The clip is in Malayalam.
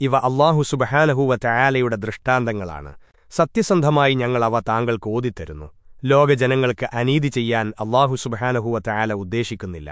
ഇവ അള്ളാഹു സുബഹാനഹൂവ തയാലയുടെ ദൃഷ്ടാന്തങ്ങളാണ്. സത്യസന്ധമായി ഞങ്ങൾ അവ താങ്കൾക്ക് ഓതിത്തരുന്നു. ലോകജനങ്ങൾക്ക് അനീതി ചെയ്യാൻ അള്ളാഹു സുബഹാനഹുവ തയാല ഉദ്ദേശിക്കുന്നില്ല.